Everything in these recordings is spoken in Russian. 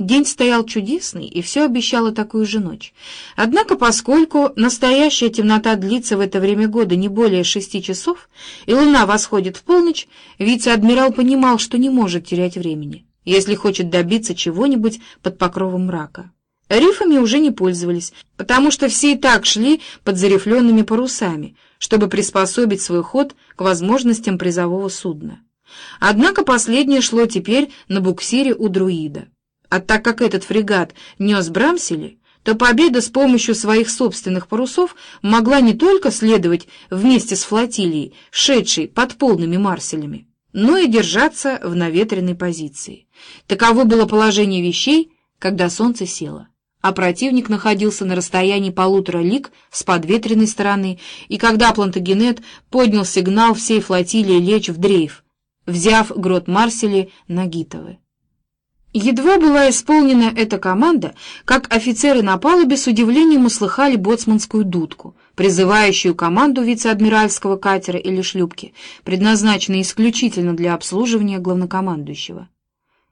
День стоял чудесный, и все обещало такую же ночь. Однако, поскольку настоящая темнота длится в это время года не более шести часов, и луна восходит в полночь, вице-адмирал понимал, что не может терять времени, если хочет добиться чего-нибудь под покровом мрака. Рифами уже не пользовались, потому что все и так шли под зарифленными парусами, чтобы приспособить свой ход к возможностям призового судна. Однако последнее шло теперь на буксире у друида. А так как этот фрегат нес Брамсели, то победа с помощью своих собственных парусов могла не только следовать вместе с флотилией, шедшей под полными марселями, но и держаться в наветренной позиции. Таково было положение вещей, когда солнце село, а противник находился на расстоянии полутора лиг с подветренной стороны, и когда Плантагенет поднял сигнал всей флотилии лечь в дрейф, взяв грот Марсели на Гитовы. Едва была исполнена эта команда, как офицеры на палубе с удивлением услыхали боцманскую дудку, призывающую команду вице-адмиральского катера или шлюпки, предназначенной исключительно для обслуживания главнокомандующего.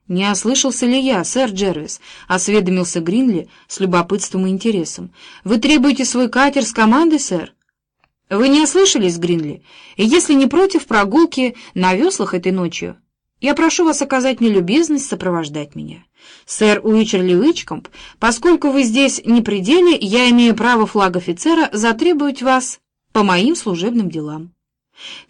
«Не ослышался ли я, сэр Джервис?» — осведомился Гринли с любопытством и интересом. «Вы требуете свой катер с командой, сэр?» «Вы не ослышались, Гринли? И если не против прогулки на веслах этой ночью, я прошу вас оказать мне любезность сопровождать меня. Сэр Уичерли Уичкомп, поскольку вы здесь не при деле, я имею право флаг-офицера затребовать вас по моим служебным делам.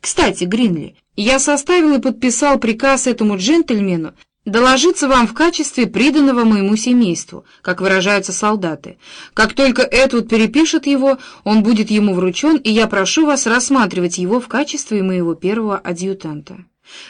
Кстати, Гринли, я составил и подписал приказ этому джентльмену доложиться вам в качестве приданного моему семейству, как выражаются солдаты. Как только Эдвуд перепишет его, он будет ему вручен, и я прошу вас рассматривать его в качестве моего первого адъютанта.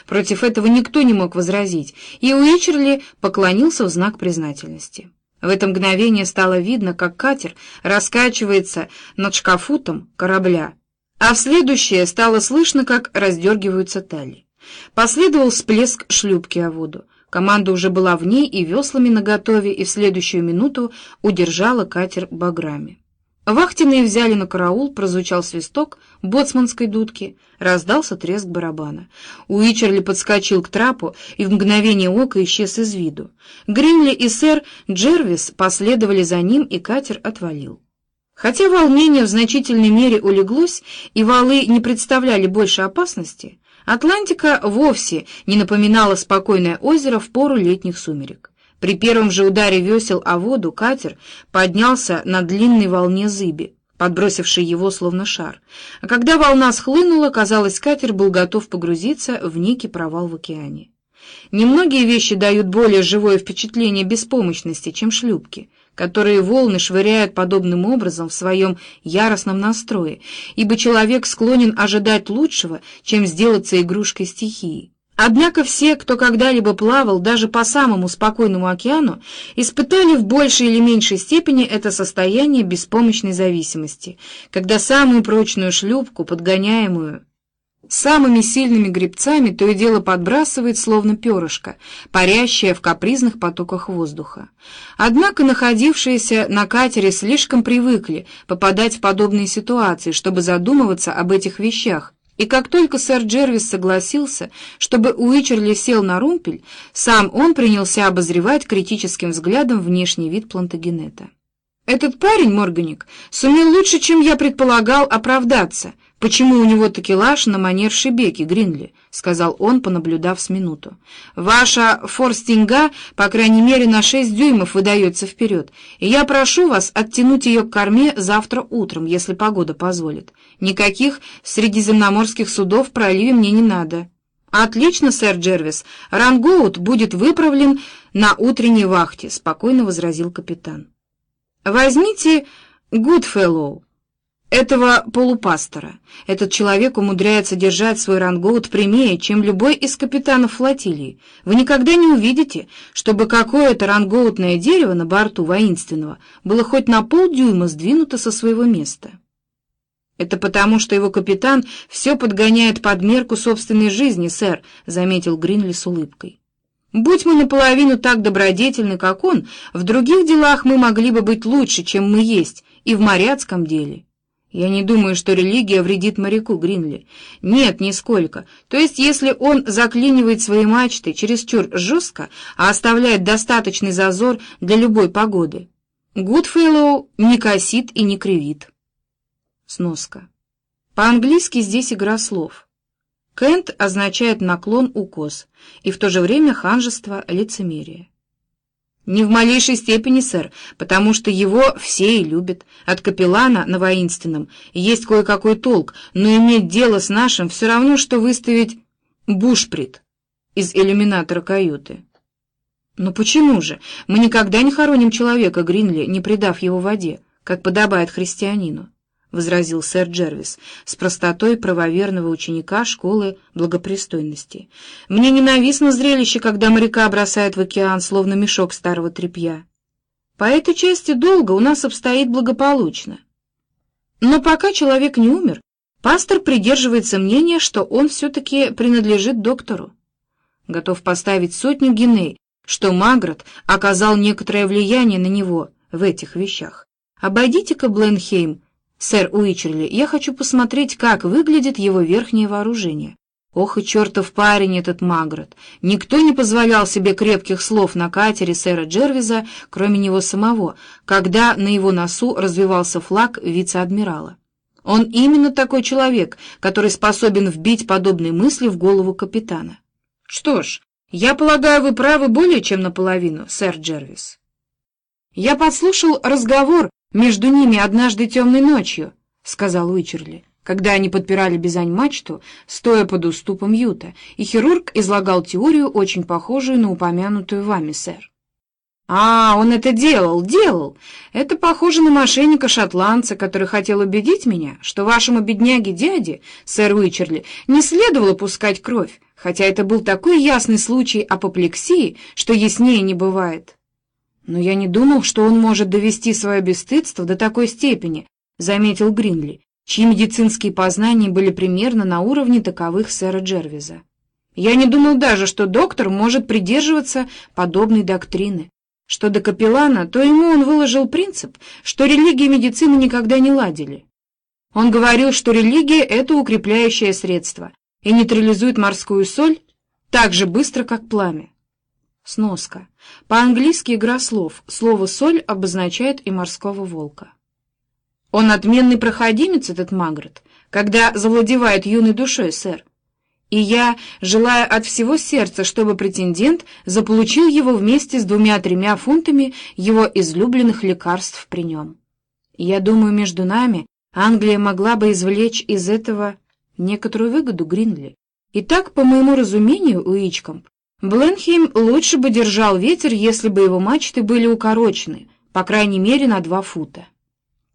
Против этого никто не мог возразить, и Уичерли поклонился в знак признательности. В это мгновение стало видно, как катер раскачивается над шкафутом корабля, а в следующее стало слышно, как раздергиваются тали. Последовал всплеск шлюпки о воду. Команда уже была в ней и веслами наготове, и в следующую минуту удержала катер баграми. Вахтенные взяли на караул, прозвучал свисток боцманской дудки, раздался треск барабана. Уичерли подскочил к трапу и в мгновение ока исчез из виду. Гринли и сэр Джервис последовали за ним, и катер отвалил. Хотя волнение в значительной мере улеглось, и валы не представляли больше опасности, Атлантика вовсе не напоминала спокойное озеро в пору летних сумерек. При первом же ударе весел о воду катер поднялся на длинной волне зыби, подбросившей его словно шар. А когда волна схлынула, казалось, катер был готов погрузиться в некий провал в океане. Немногие вещи дают более живое впечатление беспомощности, чем шлюпки, которые волны швыряют подобным образом в своем яростном настрое, ибо человек склонен ожидать лучшего, чем сделаться игрушкой стихии. Однако все, кто когда-либо плавал даже по самому спокойному океану, испытали в большей или меньшей степени это состояние беспомощной зависимости, когда самую прочную шлюпку, подгоняемую самыми сильными гребцами, то и дело подбрасывает, словно перышко, парящее в капризных потоках воздуха. Однако находившиеся на катере слишком привыкли попадать в подобные ситуации, чтобы задумываться об этих вещах, и как только сэр Джервис согласился, чтобы Уичерли сел на румпель, сам он принялся обозревать критическим взглядом внешний вид Плантагенета. «Этот парень, Морганик, сумел лучше, чем я предполагал, оправдаться. Почему у него такелаж на манер Шебеки, Гринли?» — сказал он, понаблюдав с минуту. «Ваша форстинга, по крайней мере, на шесть дюймов выдается вперед, и я прошу вас оттянуть ее к корме завтра утром, если погода позволит. Никаких средиземноморских судов в проливе мне не надо». «Отлично, сэр Джервис. Рангоут будет выправлен на утренней вахте», — спокойно возразил капитан. Возьмите Гудфеллоу, этого полупастора. Этот человек умудряется держать свой рангоут прямее, чем любой из капитанов флотилии. Вы никогда не увидите, чтобы какое-то рангоутное дерево на борту воинственного было хоть на полдюйма сдвинуто со своего места. «Это потому, что его капитан все подгоняет под мерку собственной жизни, сэр», — заметил Гринли с улыбкой. Будь мы наполовину так добродетельны, как он, в других делах мы могли бы быть лучше, чем мы есть, и в моряцком деле. Я не думаю, что религия вредит моряку Гринли. Нет, нисколько. То есть, если он заклинивает свои мачты чересчур жестко, а оставляет достаточный зазор для любой погоды, Гудфеллоу не косит и не кривит. Сноска. По-английски здесь игра слов. Cant означает наклон, укос, и в то же время ханжество, лицемерие. «Не в малейшей степени, сэр, потому что его все и любят. От капеллана на воинственном есть кое-какой толк, но иметь дело с нашим все равно, что выставить бушприт из иллюминатора каюты». «Но почему же? Мы никогда не хороним человека, Гринли, не предав его воде, как подобает христианину» возразил сэр Джервис с простотой правоверного ученика школы благопристойности. «Мне ненавистно зрелище, когда моряка бросают в океан, словно мешок старого тряпья. По этой части долга у нас обстоит благополучно. Но пока человек не умер, пастор придерживается мнения, что он все-таки принадлежит доктору. Готов поставить сотню геней, что Магрот оказал некоторое влияние на него в этих вещах. Обойдите-ка Бленхейм «Сэр Уичерли, я хочу посмотреть, как выглядит его верхнее вооружение». Ох и чертов парень этот Магрот! Никто не позволял себе крепких слов на катере сэра Джервиза, кроме него самого, когда на его носу развивался флаг вице-адмирала. Он именно такой человек, который способен вбить подобные мысли в голову капитана. Что ж, я полагаю, вы правы более чем наполовину, сэр Джервис. Я подслушал разговор между ними однажды темной ночью, — сказал Уичерли, когда они подпирали Бизань-мачту, стоя под уступом Юта, и хирург излагал теорию, очень похожую на упомянутую вами, сэр. «А, он это делал, делал. Это похоже на мошенника-шотландца, который хотел убедить меня, что вашему бедняге-дяде, сэр Уичерли, не следовало пускать кровь, хотя это был такой ясный случай апоплексии, что яснее не бывает». «Но я не думал, что он может довести свое бесстыдство до такой степени», — заметил Гринли, чьи медицинские познания были примерно на уровне таковых сэра Джервиза. «Я не думал даже, что доктор может придерживаться подобной доктрины. Что до капеллана, то ему он выложил принцип, что религия и медицина никогда не ладили. Он говорил, что религия — это укрепляющее средство и нейтрализует морскую соль так же быстро, как пламя. Сноска. По-английски игра слов. Слово «соль» обозначает и морского волка. Он отменный проходимец, этот Магрот, когда завладевает юной душой, сэр. И я желаю от всего сердца, чтобы претендент заполучил его вместе с двумя-тремя фунтами его излюбленных лекарств при нем. Я думаю, между нами Англия могла бы извлечь из этого некоторую выгоду Гринли. Итак, по моему разумению, Уичкомп, Бленхейм лучше бы держал ветер, если бы его мачты были укорочены, по крайней мере, на два фута.